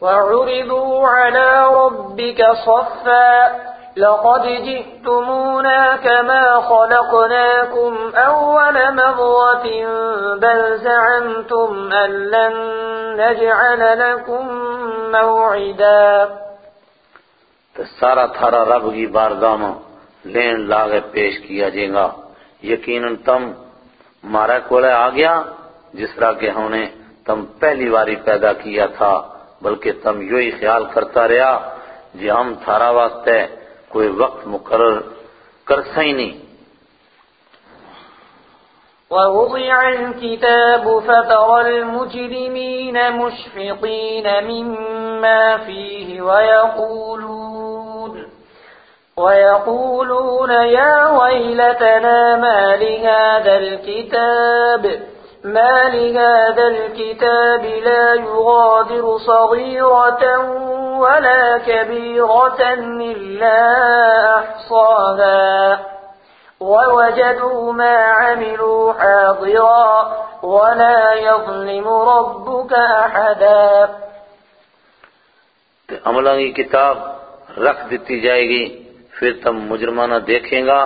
وعرضوا على ربك صفا. لقد جئتمونا كما خلقناكم أول مرة بل زعمتم أن لن نجعل لكم موعدا. سارا تھارا رب کی بارگاہ میں لین لاغے پیش کیا جائے گا۔ یقیناً تم مارا کولے آ گیا جس طرح کہ ہم نے تم پہلی باری پیدا کیا تھا، بلکہ تم یوں ہی خیال کرتا رہا جی ہم تھارا واسطے کوئی وقت مقرر کر سہی نہیں۔ ووضع الكتاب فترى المجرمين مشفقين مما فيه ويقولون ويقولون يا ويلتنا ما لهذا الكتاب؟ ما لهذا الكتاب لا يغادر صغيرة ولا كبيرة إلا أحصاها ووجدوا ما عملوا حاضرا ولا يظلم ربك أحدا عملہ کی کتاب رکھ دیتی جائے گی، پھر تم مجرمانہ دیکھیں گا،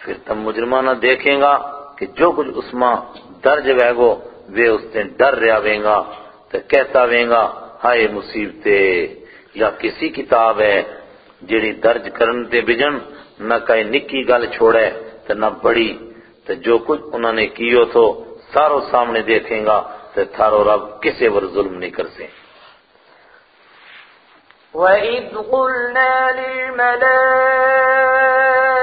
پھر تم مجرمانہ دیکھیں گا کہ جو کچھ اس ماں درج وے گو وے اس نے ڈر رہا ویں گا، تو کہتا ویں گا، ہائے مصیبتے یا کسی کتاب ہے جڑی درج کرن تے بجن نہ کئی نکی گل چھوڑے تو نہ بڑی تو جو کچھ انہوں نے کیو تو سارو سامنے دیکھیں گا تو تھارو رب کسے ور ظلم نہیں کر سے وَإِذْ قُلْنَا لِلْمَلَائِكَةِ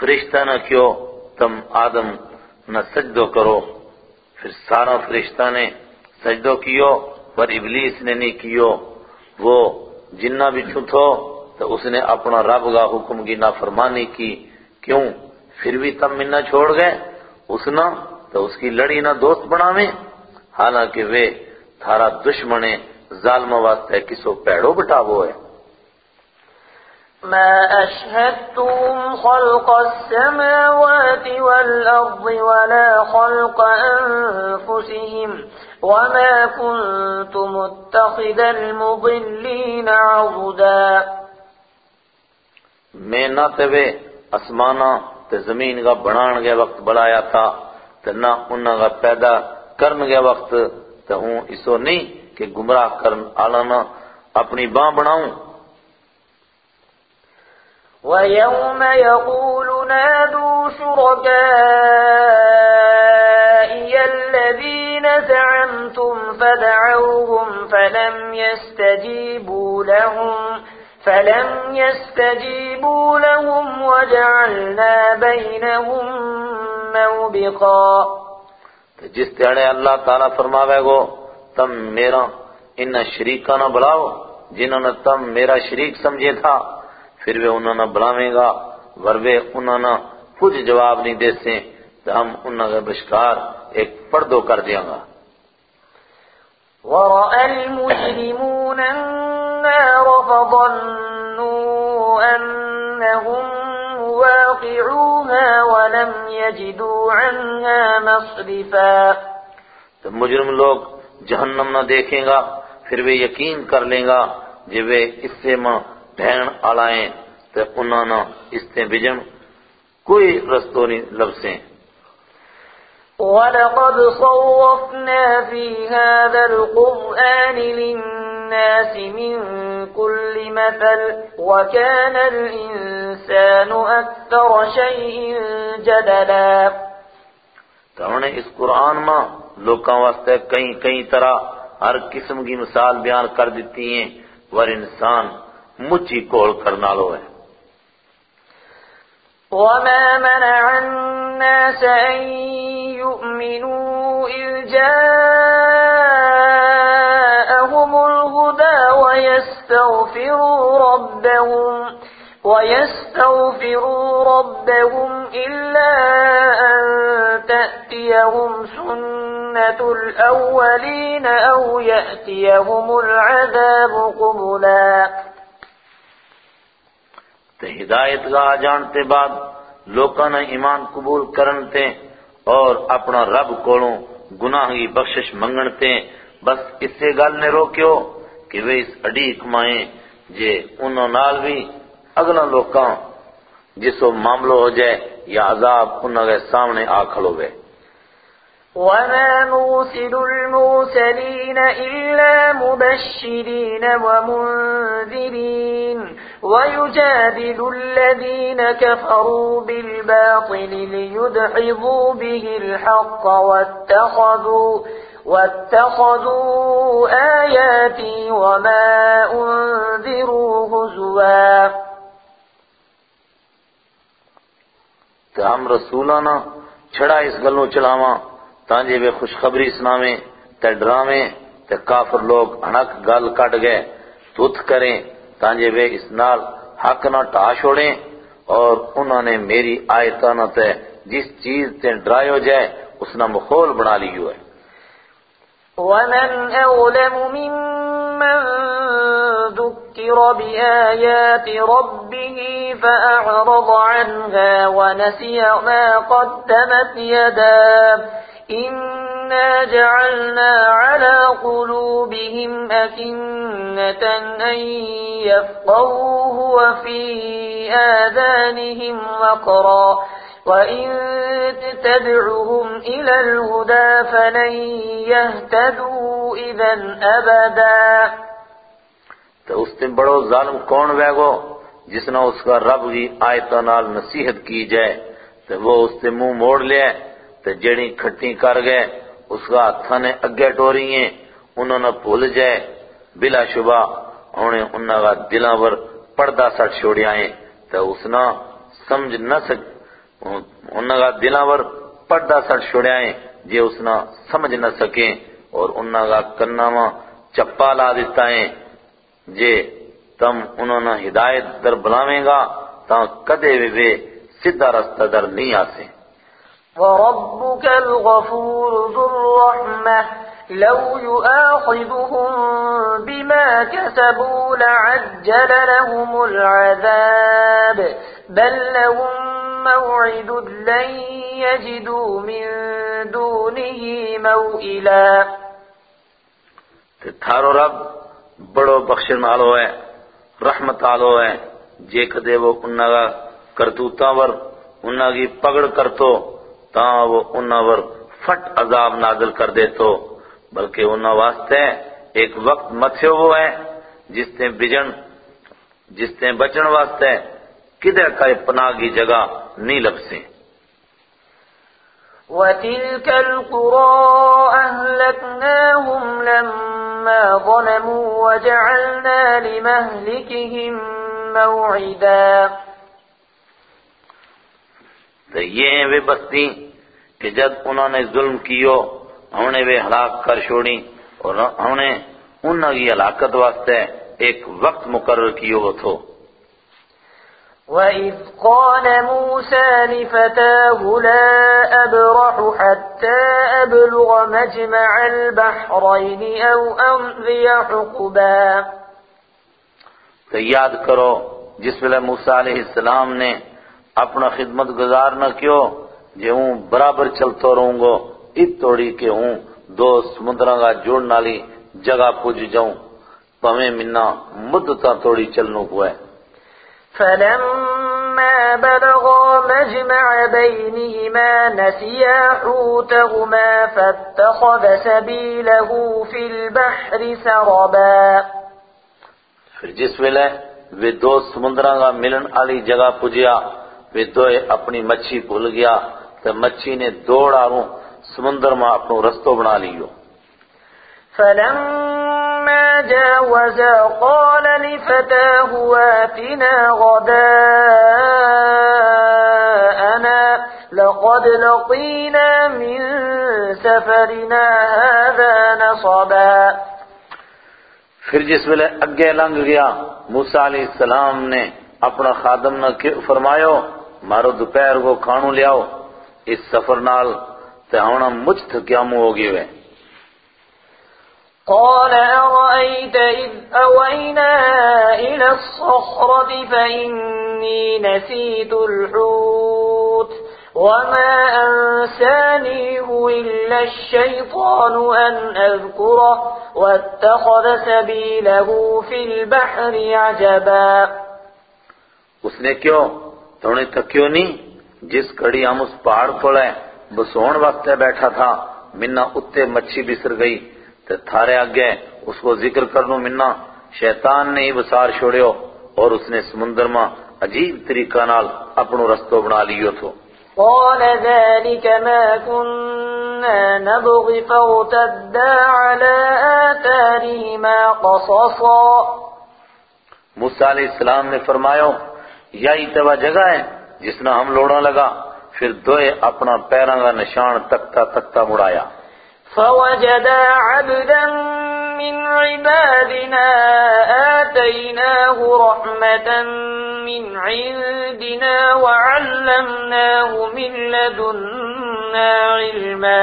فرشتہ نہ کیو، تم آدم نہ سجدو کرو۔ پھر سارا فرشتہ نے سجدو کیو، پر ابلیس نے نہیں کیو۔ وہ جنہ بھی چھتو تو اس نے اپنا رب کا حکم کی نافرمانی کی۔ کیوں؟ پھر بھی تم منہ چھوڑ گئے۔ اس نہ، تو اس کی لڑی نہ دوست بناویں۔ حالانکہ وہ تھارا دشمنے ظالم واسطے کسو پیڑو بٹاوو ہے۔ ما أشهدتم خلق السماوات والأرض ولا خلق أنفسهم وما كنت متخذ المضلين عضدا. میں نہ تے وے اسمانہ تے زمین کا بنان گے وقت بڑھایا تھا تے نہ انہاں کا پیدا کرن گے وقت تے ہوں اسو نہیں کہ گمراہ کرن آلانا اپنی باں بناؤں ويوم يقول نادوا شركائي الذين زعمتم فدعوهم فلم يستجيبوا لهم فلم يستجيبوا لهم وجعلنا بينهم موبقا جس تیڑے اللہ تعالیٰ فرماوے گو، تم میرا، ان شریکہ نہ بلاؤ، جنہوں نے تم میرا شریک سمجھے تھا۔ پھر وہ انہوں نے بلاویں گا وربے انہوں نے کچھ جواب نہیں دے سے تو ہم انہوں نے بشکار ایک پردو کر دیا گا۔ ورأى المجرمون النار فظنوا أنهم واقعوها ولم يجدوا عنها مصرفا۔ تو مجرم لوگ جہنم نہ دیکھیں گا پھر وہ یقین کر لیں گا جب وہ اس سے ماں ڈھین آلائیں تو انہوں نے اس تے بجن کوئی رستو نہیں لبسیں۔ وَلَقَدْ صَوَّفْنَا فِي هَذَا الْقُرْآنِ لِلنَّاسِ مِنْ كُلِّ مَثَلٍ وَكَانَ الْإِنسَانُ أَكْثَرَ شَيْءٍ جَدَلًا۔ تو انہوں نے اس قرآن میں لوکاں واسطے کئی کئی طرح ہر قسم کی مثال بیان کر دیتی ہیں۔ ور انسان مچی کول کرنا لو ہے۔ وَمَا مَنَعَ النَّاسَ أَن يُؤْمِنُوا إِذْ جَاءَهُمُ ويستغفروا ربهم ويستغفروا ربهم إلا أن تأتيهم سنة الأولين أو يأتيهم العذاب قبلا تے ہدایت گاہ جانتے بعد لوکاں نے ایمان قبول کرنتے اور اپنا رب کولوں گناہ کی بخشش منگنتے بس اس سے گل نے روکیو کہ وہ اس اڈی کمائیں جے انہوں نال بھی اگلا لوکاں جسو معاملو ہو جائے یا عذاب انہوں کے سامنے آ کھلو گئے۔ وما نرسل المرسلين إلا مبشرين ومنذرين۔ ويجادل الذين كفروا بالباطل ليدحضوا به الحق واتخذوا واتخذوا آياتي وما أنذروا هزوا کہ ہم رسولانا چھڑا اس گلوں چلاواں، تانجے بے خوشخبری سناویں، تے ڈراویں، تے کافر لوگ انک گل کٹ گئے، تُتھ کریں تانجے بے اس نال حق نہ ٹا چھوڑیں اور انہوں نے میری آیتاں تے جس چیز تے ڈرائیو جائے اس نہ مخول بنا لیو ہے ومن أظلم ممن ذكر بآيات ربه فأعرض عنها ونسي ما قدمت يداه إنا جعلنا على قلوبهم أكنة أن يفقوه وفي آذانهم وقرا وإن تدعهم إلى الهدى فلن يهتدوا إذا أبدا تو اس نے بڑو ظالم کون وے گو جس نے اس کا رب کی آیتوں نال نصیحت کی جائے، تو وہ اس نے منہ موڑ لیا تے جڑی کھٹی کر گئے، اس کا ہاتھاں نے اگے ٹوری ہیں، انہوں نے بھول جائے۔ بلا شبہ انہیں انہوں کا دلاں پر پردہ سٹ چھوڑیا ہیں۔ تے اس نے سمجھ نہ سک انہوں کا دلاں پر پردہ سٹ چھوڑیا ہیں، جے اس نے سمجھ نہ سکیں۔ اور انہوں کا کناما چپا لا دیتا ہے جے تم انہوں نے ہدایت در بلاویں گا تا کدے وے سیدھا رستہ در نہیں آسیں۔ وربك الغفور ذو الرحمة. لو يؤاخذهم بما كسبوا لعجل لهم العذاب. بل لهم موعد لن يجدوا من دونه موئلا. تھارو رب بڑو بخشن آلو ہے، رحمت آلو ہے۔ جے کدے وہ انہا کا کرتوتاں ور انہا کی پگڑ کرتو تاں وہ انہاں ور فٹ عذاب نازل کر دے تو بلکہ انہاں واسطے ایک وقت متھے وہ ہے جس نے بجن جس نے بچن واسطے کدھر کا پناہ کی جگہ نہیں لبسیں وَتِلْكَ الْقُرَىٰ أَهْلَكْنَاهُمْ لَمَّا ظَلَمُوا وَجَعَلْنَا لِمَهْلِكِهِمْ مَوْعِدًا۔ تو یہ ہیں وہ بستی۔ کہ جب انہوں نے ظلم کیو ہم نے وہ ہلاک کر چھوڑی اور ہم نے انہوں کی ہلاکت واسطے ایک وقت مقرر کیو وہ تھو۔ وَإِذْ قَالَ مُوسَى لِفَتَاهُ لَا أَبْرَحُ حَتَّى أَبْلُغَ مَجْمَعَ الْبَحْرَيْنِ أَوْ أَمْضِيَ حُقُبًا۔ تو یاد کرو جس ویلے موسیٰ علیہ السلام نے اپنا خدمت گزار نہ کیوں جے ہوں برابر چلتا رہوں گو ات توڑی کے ہوں دو سمندرہ کا جوڑنا لی جگہ پوج جاؤں۔ پمیں منا مدتا توڑی چلنو کو ہے فلما بلغا مجمع بينهما نسيا حوتهما فاتخذ سبيله في البحر سربا۔ پھر جس ویلے وہ دو سمندرہ کا ملن آلی جگہ پوجیا وہ تو اپنی مچھی بھول گیا۔ تو مچھی نے دوڑ آروں سمندر میں اپنو رستو بنا لیو۔ فلما جاوزا قال لفتاه آتنا غداءنا لقد لقينا من سفرنا هذا نصبا۔ پھر جس ویلے اگے لنگ گیا موسیٰ علیہ السلام نے اپنا خادم نہ فرمایو مارو دوپہر کو کھانو لیاؤ اس سفر نال تے ہونا مجھ تھکیامو ہو گئے ہوئے قال أرأيت إذ أوينا إلى الصخرة فإني نسيت الحوت وما أنسانيه إلا الشيطان أن أذكره واتخذ سبيله في البحر عجبا۔ اس نے کیوں؟ تو انہیں تکیو نہیں؟ جس کڑی ہم اس پہاڑ پڑے بسون وقت بیٹھا تھا منہ اتے مچھی بسر گئی۔ تو تھارے آگے اس کو ذکر کرنو منہ شیطان نے ہی بسار چھوڑیو اور اس نے سمندر میں عجیب طریقہ نال اپنو رستو بنا لیو تھو۔ قال ذلك ما كنا نبغي فارتدا على آثارهما قصصا۔ موسیٰ علیہ السلام نے فرمایا یہی توا جگہ ہے جس نے ہم لوڑا لگا پھر دوئے اپنا پیروں کا نشان تکتا تکتا مڑایا۔ فوجدا عبدا من عبادنا آتيناه رحمة من عندنا وعلمناه من لدنا علما۔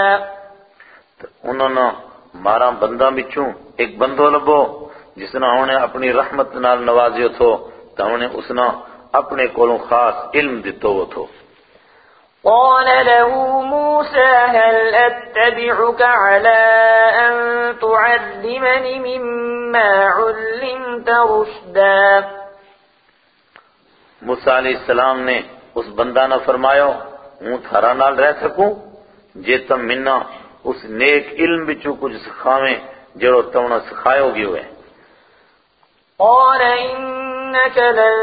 انہوں نے مارا بندہ بچوں ایک بندو لبو جس نے انہیں اپنی رحمت نال نوازیو تھو تو انہیں اس نے اپنے کولوں خاص علم دیتو وہ تھو قال له موسى هل أتبعك على أن تعلمني مما علمت رشدا؟ موسیٰ علیہ السلام نے اس بندہ نہ فرمایا ہوں تھارا نال رہ سکوں؟ جے تم منا اس نیک علم بچوں کچھ سکھاویں جڑو تمنا سکھائے ہوگی ہوئے۔ قال إنك لن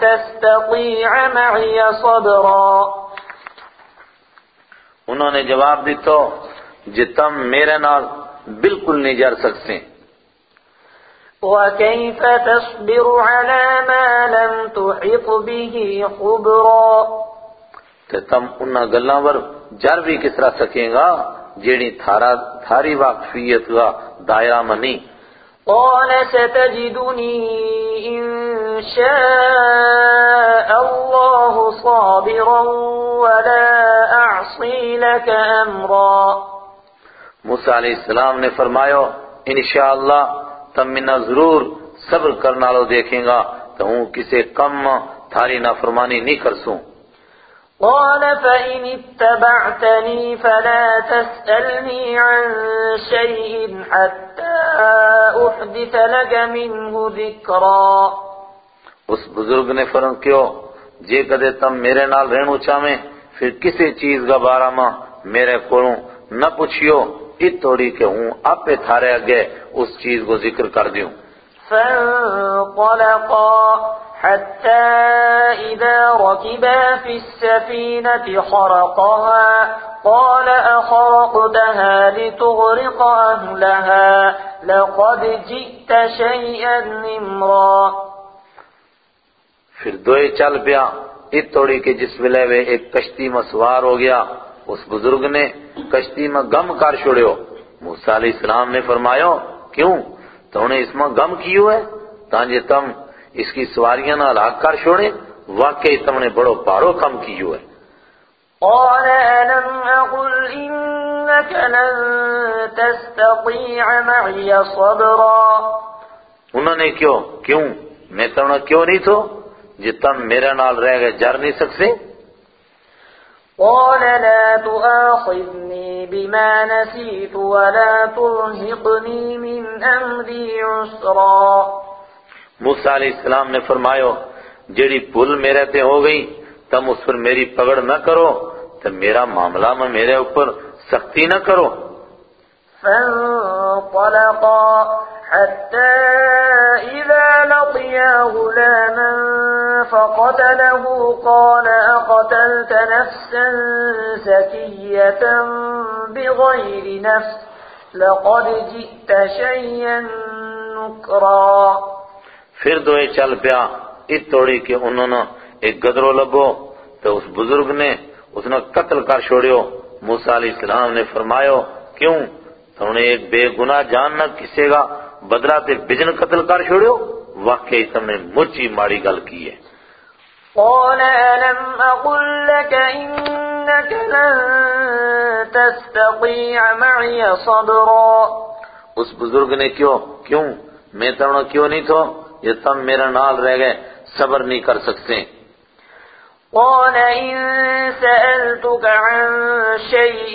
تستطيع معي صبرا. انہوں نے جواب دیتو جے تم میرے نال بالکل نہیں جر سکتے۔ وكيف تصبر على ما لم تحط به خبرا؟ تے تم انہاں گلاں ور جر بھی کس طرح سکیں گا جیڑی تھارا تھاری واقفیت کا دائرہ منی۔ قال ستجدني إن شاء الله صابرا ولا أعصي لك أمرا. موسیٰ علیہ السلام نے فرمایا، انشاءاللہ تم منا ضرور صبر کرنا لو دیکھیں گا، تو ہوں کسے کم تھاری نافرمانی نہیں کرسوں قال فإن اتبعتني فلا تسألني عن شيء حتى أحدث لك منه ذكرا۔ اس بزرگ نے فرم کیوں جے کدے تم میرے نال رہنو چاہمیں پھر کسی چیز کا بارہ ماں میرے کولوں نہ پوچھیو ات توڑی کہ ہوں آپ پہ تھارے اگے اس چیز کو ذکر کر دیوں۔ فانطلقا۔ حتى إذا ركبا في السفينة خرقها، قال أخرقتها لتغرق أهلها، لقد جئت شيئا نمرا. پھر دوئے چل پیا ات توڑی کے جس ویلے وے ایک کشتی میں سوار ہو گیا، اس بزرگ نے کشتی میں غم کر چھوڑیو۔ موسیٰ علیہ السلام نے فرمایا، کیوں؟ تو انہیں اس میں غم کیوں ہے؟ تانجے تم اس کی سواریاں نہ لاگ کر چھوڑے واقعی تم نے بڑو پارو کم کیوں ہے قال ألم أقل إنك لن تستطيع معي صبرا؟ انہوں نے کیوں؟ کیوں؟ میں تمہیں کیوں نہیں تو؟ جی تم میرے نال رہ گئے جر نہیں سکتے۔ قال لا تؤاخذني بما نسيت ولا ترهقني من أمري عسرا۔ موسیٰ علیہ السلام نے فرمایا جڑی پل میرے تے ہو گئی، تم اس پر میری پکڑ نہ کرو تو میرا معاملہ میں میرے اوپر سختی نہ کرو۔ فانطلقا حتى إذا لقيا غلاما فقتله، قال أقتلت نفسا زكية بغير نفس، لقد جئت شيئا نكرا۔ پھر دوئے چل پیا۔ ات توڑی کہ انہوں نے ایک گدرو لبو تو اس بزرگ نے اس نے قتل کر چھوڑیو۔ موسیٰ علیہ السلام نے فرمایا کیوں؟ تو انہیں ایک بے گناہ جان نہ کسے گا بدلا تے بجن قتل کر چھوڑیو؟ واقعی تم نے مچی ماڑی گل کی ہے۔ قال ألم أقل لك إنك لن تستطيع معي صبرا؟ اس بزرگ نے کیوں کیوں؟ میں تمنا کیوں نہیں تھو؟ یہ تم میرا نال رہ گئے صبر نہیں کر سکتے۔ قال إن سألتك عن شيء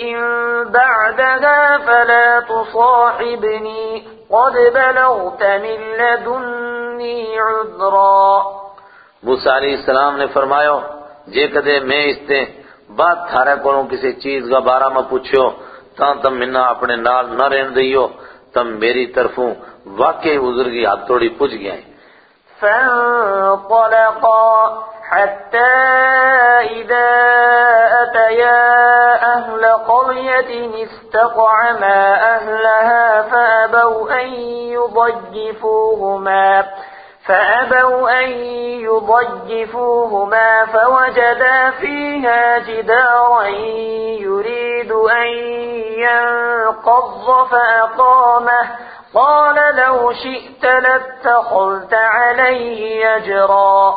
بعدها فلا تصاحبني قد بلغت من لدني عذرا۔ موسیٰ علیہ السلام نے فرمایا جے کدے میں اس تے بات تھارے کولوں کسی چیز کا بارہ میں پوچھو تاں تم منا اپنے نال نہ رہن دیو تم میری طرفوں واقعی بزرگی ہاتھ توڑی پوچھ گئے۔ فانطلقا حتى إذا أتيا أهل قرية استطعما أهلها فأبوا أن يضيفوهما فأبوا أن يضيفوهما فوجدا فيها جدارا يريد أن ينقض فأقامه قال لو شئت لاتخذت عليه أجرا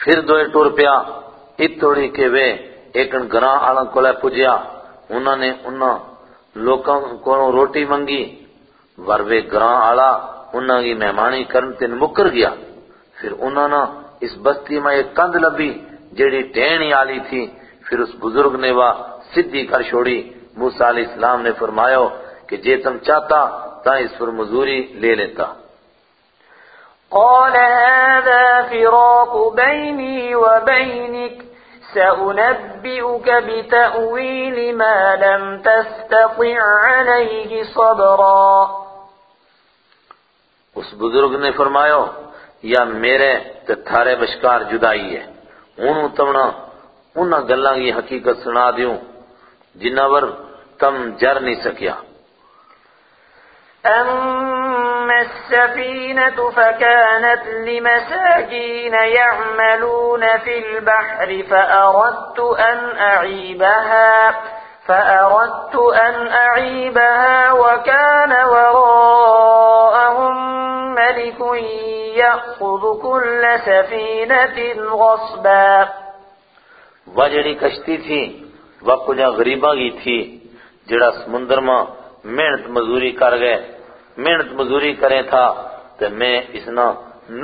پھر دوئے ٹور پیا اتوڑی کے وے، ایک گراں آلن کو پجیا۔ انہوں نے انہوں لوکاں کو روٹی منگی۔ ور وے گراں آلا انہوں کی مہمانی کرن تین مکر گیا۔ پھر انہوں نے اس بستی میں ایک کند لبی جیڑی ٹینی آلی تھی۔ پھر اس بزرگ نے وہ سدھی کر چھوڑی۔ موسیٰ علیہ السلام نے فرمایا کہ جے تم چاہتا تا اس پر مزوری لے لیتا. قال هذا فراق بيني وبينك سأنبئك بتأويل ما لم تستطع عليه صبرا. اس بزرگ نے فرمایا یا میرے تے تھارے بشکار جدائی ہے انہوں تمنا انہاں گلاں کی حقیقت سنا دیوں جنہ ور تم جر نہیں سکیا۔ أما السفينة فكانت لمساكين يعملون في البحر فأردت أن أعيبها فأردت أن أعيبها وكان وراءهم ملك يأخذ كل سفينة غصبا. وہ جڑی کشتی تھی وہ کجا غریباں کی تھی جڑا سمندر محنت مزوری کر گئے، محنت مزوری کریں تھا تو میں اس نا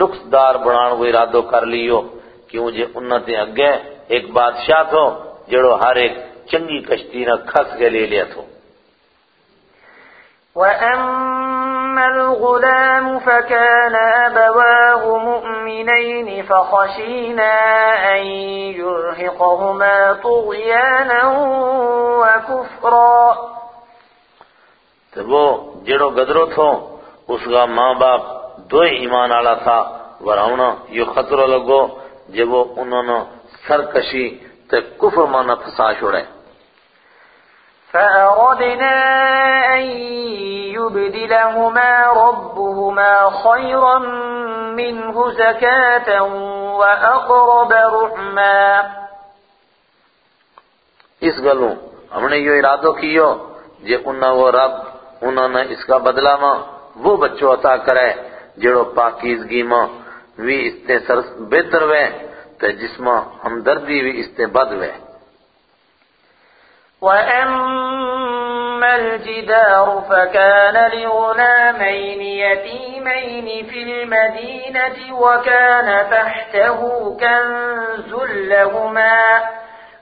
نقص دار بنان وہ ارادو کر لیو، کیوں جے انہاں تے اگے ایک بادشاہ تھو، جڑو ہر ایک چنگی کشتی نہ کھس کے لے لیا تھو۔ وأما الغلام فكان أبواه مؤمنين فخشينا أن يرهقهما طغيانا وكفرا تو وہ جڑو گدرو تھو اس کا ماں باپ دو ہی ایمان آلا تھا وراؤنا۔ یہ خطرہ لگو جب وہ انہوں نے سرکشی تے کفر مانا پھسا چھوڑے۔ فأردنا أن يبدلهما ربهما خيرا منه زكاة وأقرب رحما۔ اس گلوں ہم نے یہ ارادو کیو جے انہاں وہ رب انہوں نے اس کا بدلہ ماں، وہ بچوں عطا کرے جڑو پاکیزگی ماں وی اس تے سر بہتر وے، تے جس ماں ہمدردی وی اس تے بد وے۔ وأما الجدار فكان لغلامين يتيمين في المدينة وكان تحته كنز لهما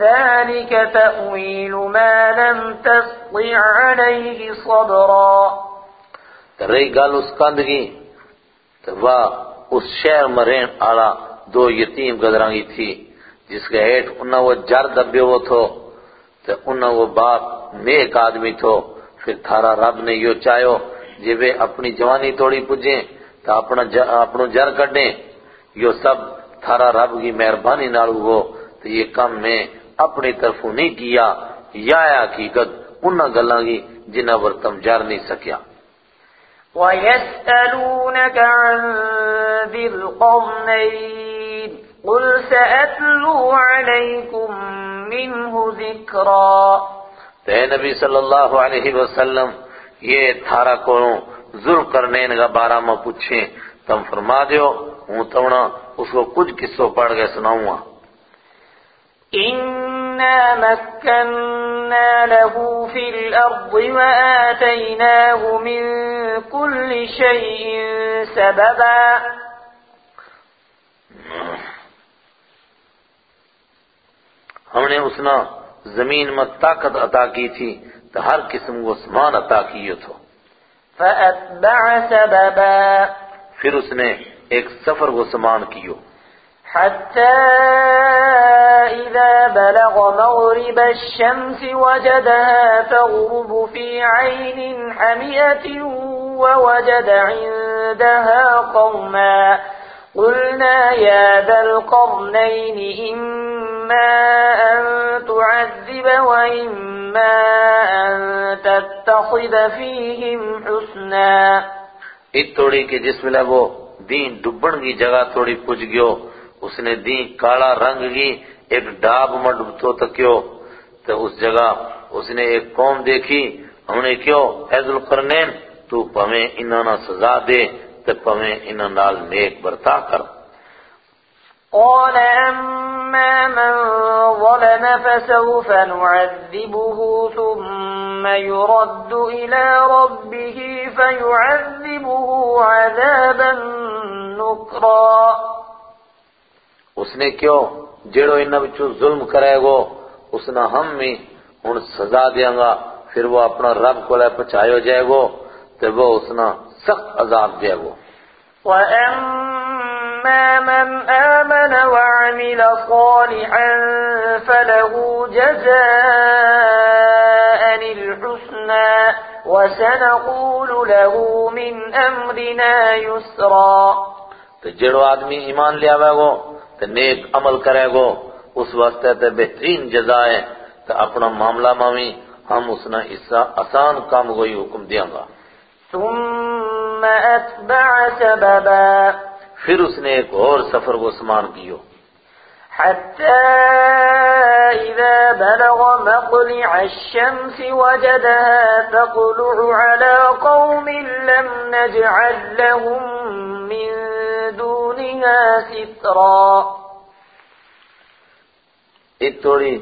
ذلك تأويل ما لم تسطع عليه صبرا رہی گل اس کند کی تو وہ اس شہر میں رہن آلا دو یتیم گدرانگی تھی، جس کے ہیٹ انہاں وہ جر دبے وہ تھو تو انہاں وہ باپ نیک آدمی تھو، پھر تھارا رب نے یو چاہو جے وہ اپنی جوانی توڑی پجیں تو اپنا اپنو جر کڈیں، یو سب تھارا رب کی مہربانی نال ہو تو یہ کام میں اپنی طرفوں نہیں کیا۔ یا حقیقت انہاں گلاں کی جنہاں پر تم جار نہیں سکیا۔ وَيَسْأَلُونَكَ عَنْ ذِي الْقَرْنَيْنِ قُلْ سَأَتْلُو عَلَيْكُمْ مِنْهُ ذِكْرًا۔ تے نبی صلی اللہ علیہ وسلم یہ تھارا کو ذل کرنے کا بارہ میں پوچھیں تم فرما دیو ہوں تونا اس کو کچھ قصوں پڑھ کے سناؤں گا۔ إنا مكنا له في الأرض وآتيناه من كل شيء سببا ہم نے اس زمین میں طاقت عطا کی تھی تو ہر قسم کو سامان عطا کیے تھو فأتبع سببا پھر اس نے ایک سفر کو سامان کیو حتى إذا بلغ مغرب الشمس وجدها تغرب في عين حمية ووجد عندها قوما. قلنا يا ذا القرنين إما أن تعذب وإما أن تتخذ فيهم حسنا. کے جس میں وہ دین ڈبن کی جگہ توڑی پوچھ گیو اس نے دین کالا رنگ کی، ایک ڈاب میں ڈبتو تکیو۔ تو اس جگہ اس نے ایک قوم دیکھی۔ ہم نے کیوں حیض القرنین تو پمیں انہاں سزا دے تو پمیں انہاں نال نیک برتا کر۔ قال، أما من ظلم فسوف نعذبه ثم يرد إلى ربه فيعذبه عذابا نكرا. اس نے کیوں جیڑو انہاں بچوں ظلم کرے گو اس نے ہم میں ہن سزا دیاں گا پھر وہ اپنا رب کو لے پچھایو جائے گو تو وہ اس نے سخت عذاب دے گو۔ وأما من آمن وعمل صالحا فله جزاء الحسنى وسنقول له من أمرنا يسرا۔ تو جڑو آدمی ایمان لیا ہوئے گو تو نیک عمل کرے گو اس واسطے تے بہترین جزا ہے تو اپنا معاملہ مامی ہم اس نے اس آسان کام کو ہی حکم دیاں گا۔ ثم أتبع سببا۔ پھر اس نے ایک اور سفر کو سمان کیو۔ حتى إذا بلغ مطلع الشمس وجدها تطلع على قوم لم نجعل لهم من دونها سترا ایک توڑی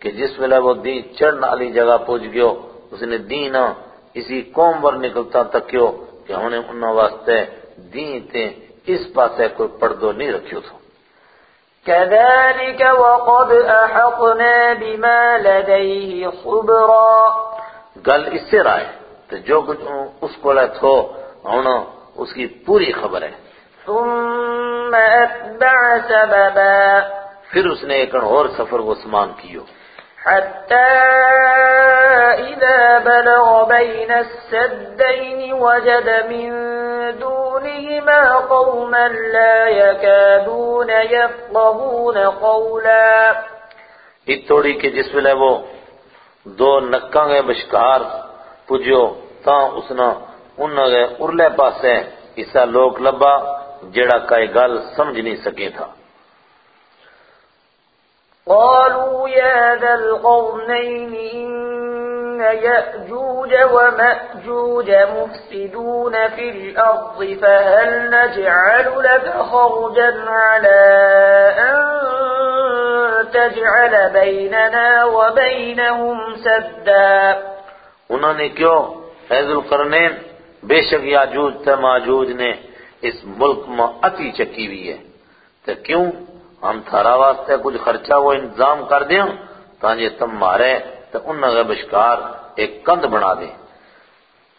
کہ جس ویلے وہ دین چڑھنے والی جگہ پہنچ گیو اس نے دین اسی قوم پر نکلتا تکیو کہ ہم نے انہوں واسطے دین تے اس پاسے کوئی پردو نہیں رکھیو تھو كذلك وقد أحقنا بما لديه خبرا۔ گل اس سے رائے تو جو کچھ اس کو لے تھو ہن اس کی پوری خبر ہے۔ ثم أتبع سببا. پھر اس نے ایک اور سفر کو سمان کیو۔ حتى إذا بلغ بين السدين وجد من دونهما قوما لا يكادون يفقهون قولا. ایک توڑی کے جس ویلے وہ دو نکاں گے بشکار پجو تاں اس نے انہاں گے ارلے پاسے اسا لوگ لبا جڑا کئی گل سمجھ نہیں سکے تھا۔ قالوا يا ذا القرنين إن يأجوج ومأجوج مفسدون في الأرض فهل نجعل لك خرجا على أن تجعل بيننا وبينهم سدا۔ انہوں نے کیوں؟ حیض القرنین بے شک یاجوج تے ماجوج نے اس ملک میں اتی چکی ہوئی ہے۔ تو کیوں ہم تھارا واسطے کچھ خرچہ وہ انتظام کر دیں تاکہ تم مارے تو انہوں نے بشکار ایک کند بنا دیں۔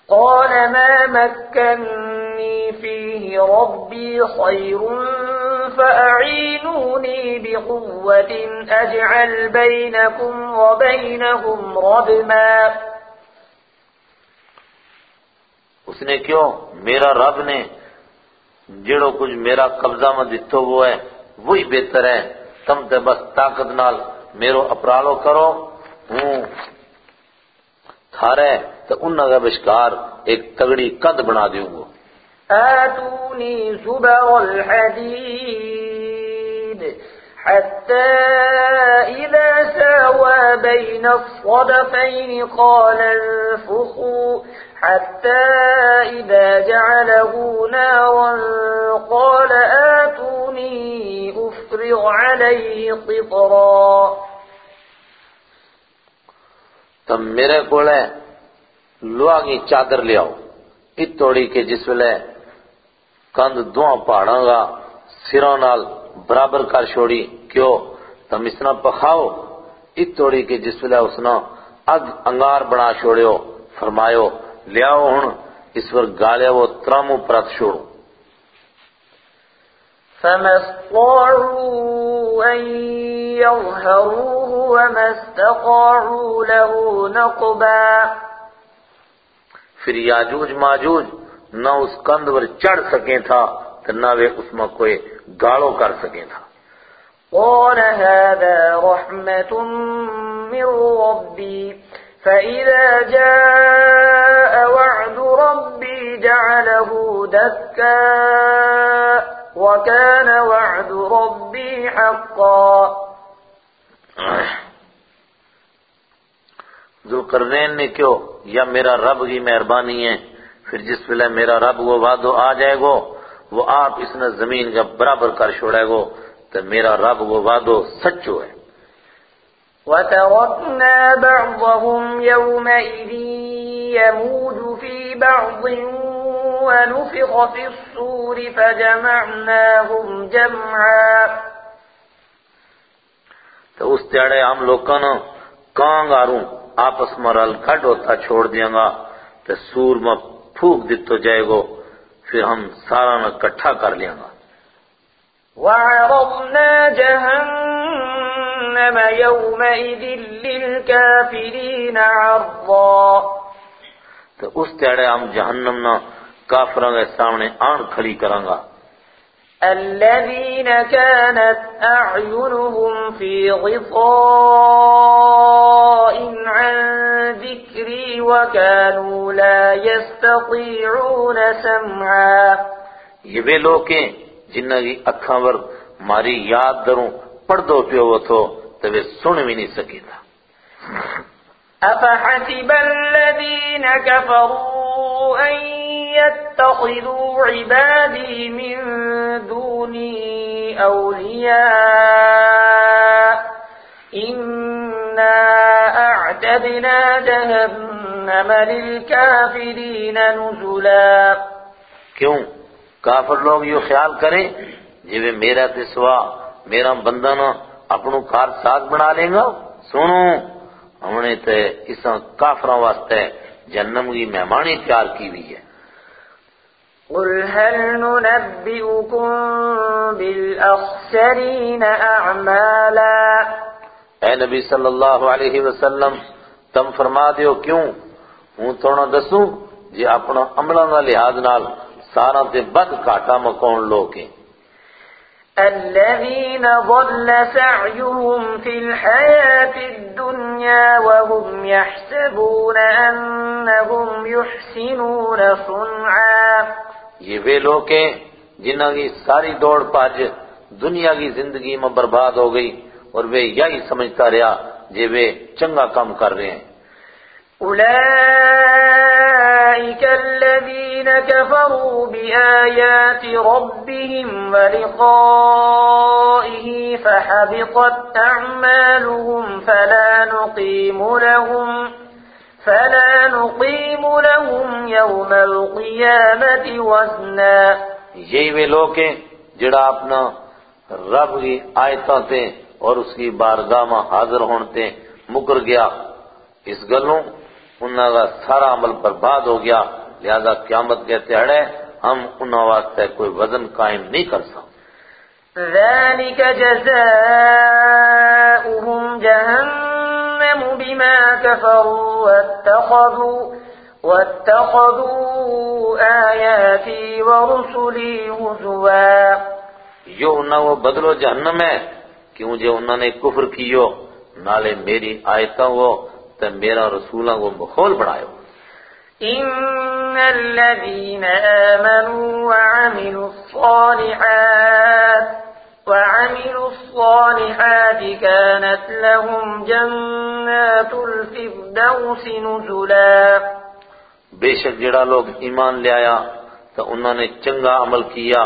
قال ما مكنني فيه ربي خير فأعينوني بقوة أجعل بينكم وبينهم ردما اس نے کیوں؟ میرا رب نے جڑو کچھ میرا قبضہ میں دتو وہ ہے، وہی بہتر ہے۔ تم تے بس طاقت نال میرو اپرالو کرو۔ ہوں۔ تھارے تو انہاں کا بشکار ایک تگڑی قد بنا دیوں گو آتونی زبر الحدید حتى إذا ساوى بين الصدفين قال انفخوا حتى إذا جعله نارا قال آتوني أفرغ عليه قطرا. تم میرے کولے لوہا کی چادر لے آؤ ات توڑی کے جس ویلے کند دواں پہاڑاں گا سروں نال برابر کر چھوڑی کیوں؟ تم اسنا پخاؤ۔ ات توڑی کے جس ویلے اسنا اگ انگار بنا چھوڑیو فرمایو لیاؤ ہن اس پر گالیا وہ ترامو پرت چھوڑو۔ فما استطاعوا أن يظهروه وما استطاعوا له نقبا۔ پھر یاجوج ماجوج نہ اس کند پر چڑھ سکیں تھا تو نہ وہ اس میں کوئی گاڑو کر سکیں تھا۔ قال هذا رحمة من ربي. فإذا جاء وعد ربي جعله دكا وكان وعد ربي حقا. ذوالقرنین نے کیوں یا میرا رب کی مہربانی ہے، پھر جس ویلے میرا رب وہ وعدو آ جائے گو، وہ آپ اس نے زمین کا برابر کر چھوڑے گو۔ تو میرا رب وہ وعدو سچو ہے۔ وتركنا بعضهم يومئذ يموج في بعض ونفخ في الصور فجمعناهم جمعا۔ تو اس تیڑے ہم لوگوں نے کانگ آروں آپس رل گھٹ ہوتا چھوڑ دیا گا تو سور میں پھوک دیتو جائے گو پھر ہم سارا نہ کٹھا کر لیا گا۔ وعرضنا جهنم يومئذ للكافرين عرضا. تو اس تیڑے ہم جہنم نہ کافروں کے سامنے آن کھڑی کروں گا۔ الذين كانت أعينهم في غطاء عن ذكري وكانوا لا يستطيعون سمعا. یہ وہ لوگ ہیں جنہ کی اکھاں ور ماری یاد دروں پردو پیو وہ تو وہ سن بھی نہیں سکی تھا أفحسب الذين كفروا أن يتخذوا عبادي من دوني أولياء إنا أعتدنا جهنم للكافرين نزلا کیوں؟ کافر لوگ یہ خیال کریں جی وہ میرا تے سوا میرا بندہ نہ اپنو کار ساتھ بنا لیں گا سنو ہم نے تے اس کافروں واسطے جنم کی مہمانی تیار کی ہوئی ہے۔ قل هل ننبئكم بالأخسرين أعمالا؟ اے نبی صلی اللہ علیہ وسلم تم فرما دیو کیوں؟ ہوں توڑا دسوں جی اپنا عملوں کا لحاظ نال سارا تے بد کاٹا مکون ہیں۔ الذين ضل سعيهم في الحياة الدنيا وهم يحسبون أنهم يحسنون صنعا۔ یہ وہ لوگ ہیں جنہاں کی ساری دوڑ پاج دنیا کی زندگی میں برباد ہو گئی اور وہ یہی سمجھتا رہا جے وہ چنگا کام کر رہے ہیں۔ أولئك الذين كفروا بآيات ربهم ولقائه فحبطت أعمالهم فلا نقيم لهم فلا نقيم لهم يوم القيامة وزنا یہی وہ لوگ ہیں جڑا اپنا رب کی آیتاں تے اور اس کی بارگاہ میں حاضر ہونے مکر گیا۔ اس گلوں انہوں کا سارا عمل برباد ہو گیا لہذا قیامت کے تہڑے ہم انہوں واسطے کوئی وزن قائم نہیں کر سکتے۔ ذلك جزاؤهم جهنم بما كفروا واتخذوا واتخذوا آياتي ورسلي هزوا۔ یو انہا وہ بدلو جہنم ہے کیوں جے انہوں نے کفر کیو نالے میری آیتا ہو تو میرا رسولہ کو مخول بڑھائیو الذين آمنوا وعملوا الصالحات وعملوا الصالحات كانت لهم جنات الفردوس نزلا۔ بے شک جڑا لوگ ایمان لے آیا تو انہوں نے چنگا عمل کیا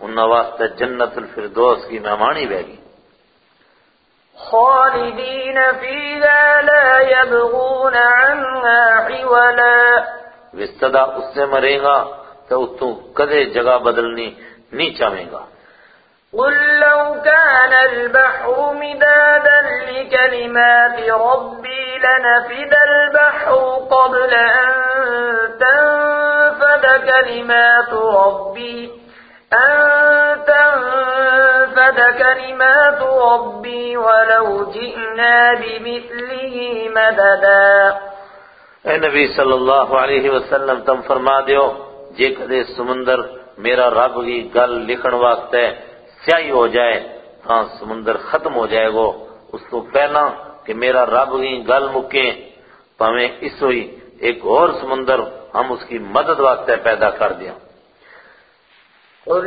انہوں واسطے جنت الفردوس کی مہمانی بہ گی خالدين فيها لا يبغون عنها حولا. وستدا اس سے مرے گا تو تو کدے جگہ بدلنی نہیں چاہے گا۔ قل لو كان البحر مدادا لكلمات ربي لنفد البحر قبل أن تنفد كلمات ربي. أن تنفد كلمات ربي ولو جئنا بمثله مددا. اے نبی صلی اللہ علیہ وسلم تم فرما دیو جے کدے سمندر میرا رب کی گل لکھن واسطے سیاہی ہو جائے ہاں سمندر ختم ہو جائے گو۔ اس کو پہلا کہ میرا رب کی گل مکے پہمیں اس ہوئی ایک اور سمندر ہم اس کی مدد واسطے پیدا کر دیا۔ قل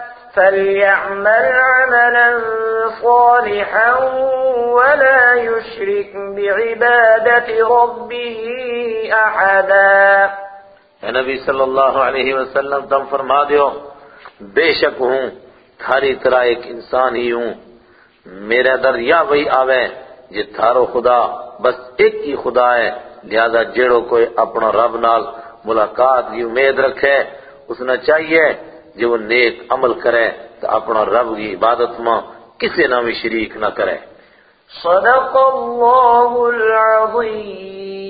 فليعمل عملا صالحا ولا يشرك بعبادة ربه أحدا اے نبی صلی اللہ علیہ وسلم، تم فرما دیو، بے شک ہوں، تھاری طرح ایک انسان ہی ہوں۔ میرے در یا وہی آوے یہ تھارو خدا، بس ایک ہی خدا ہے۔ لہذا جیڑو کوئی اپنا رب نال ملاقات کی امید رکھے، اس نے چاہیے جو وہ نیک عمل کرے تو اپنا رب کی عبادت ماں کسی نامی شریک نہ کرے۔ صدق اللہ العظیم۔